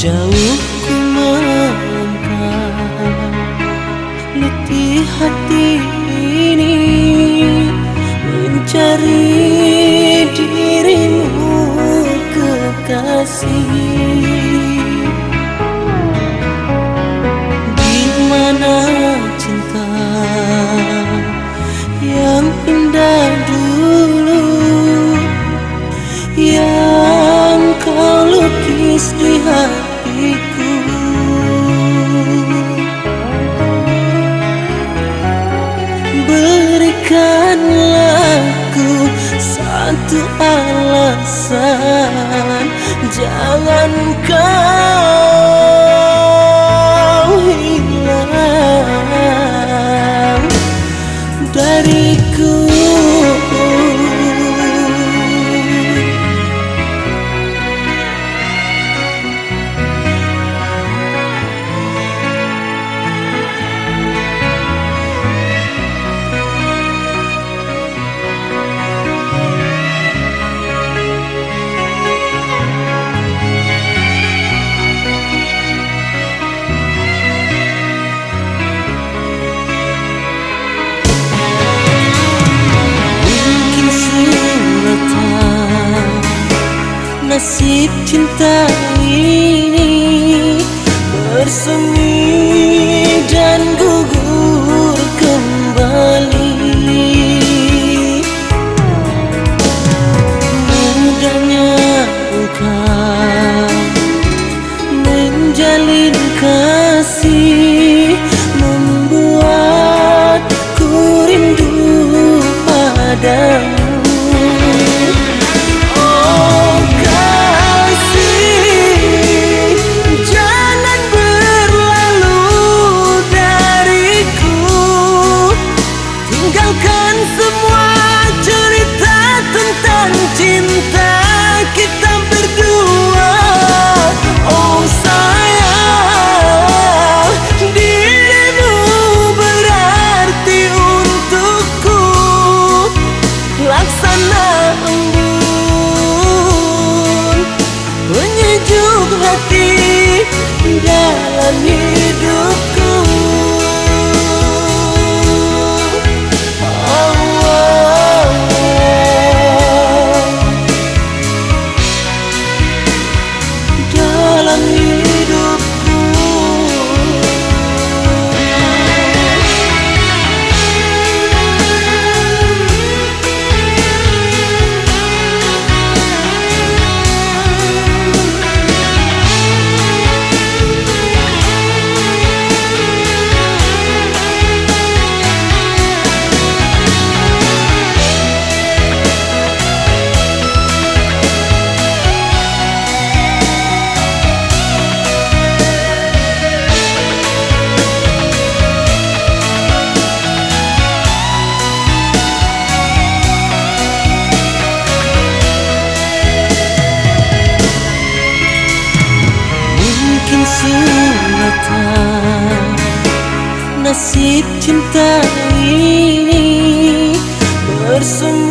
Jauh ku melangkah Letih hati ini Mencari dirimu kekasih. itu alasan. Jangan kau nasib cinta ini bersemi. you. nasib cinta ini bersungguh.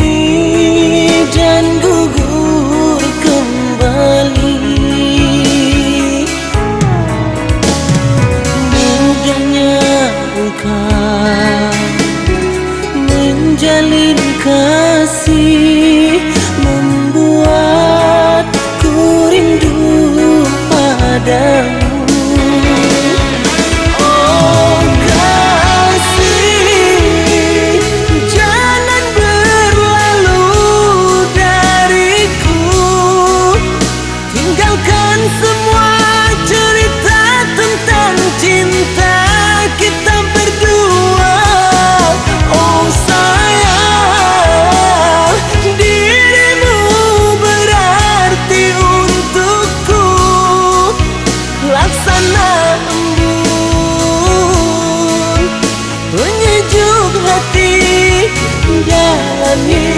the you.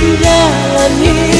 Hidupku